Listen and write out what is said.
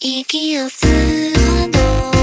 息を吸うほど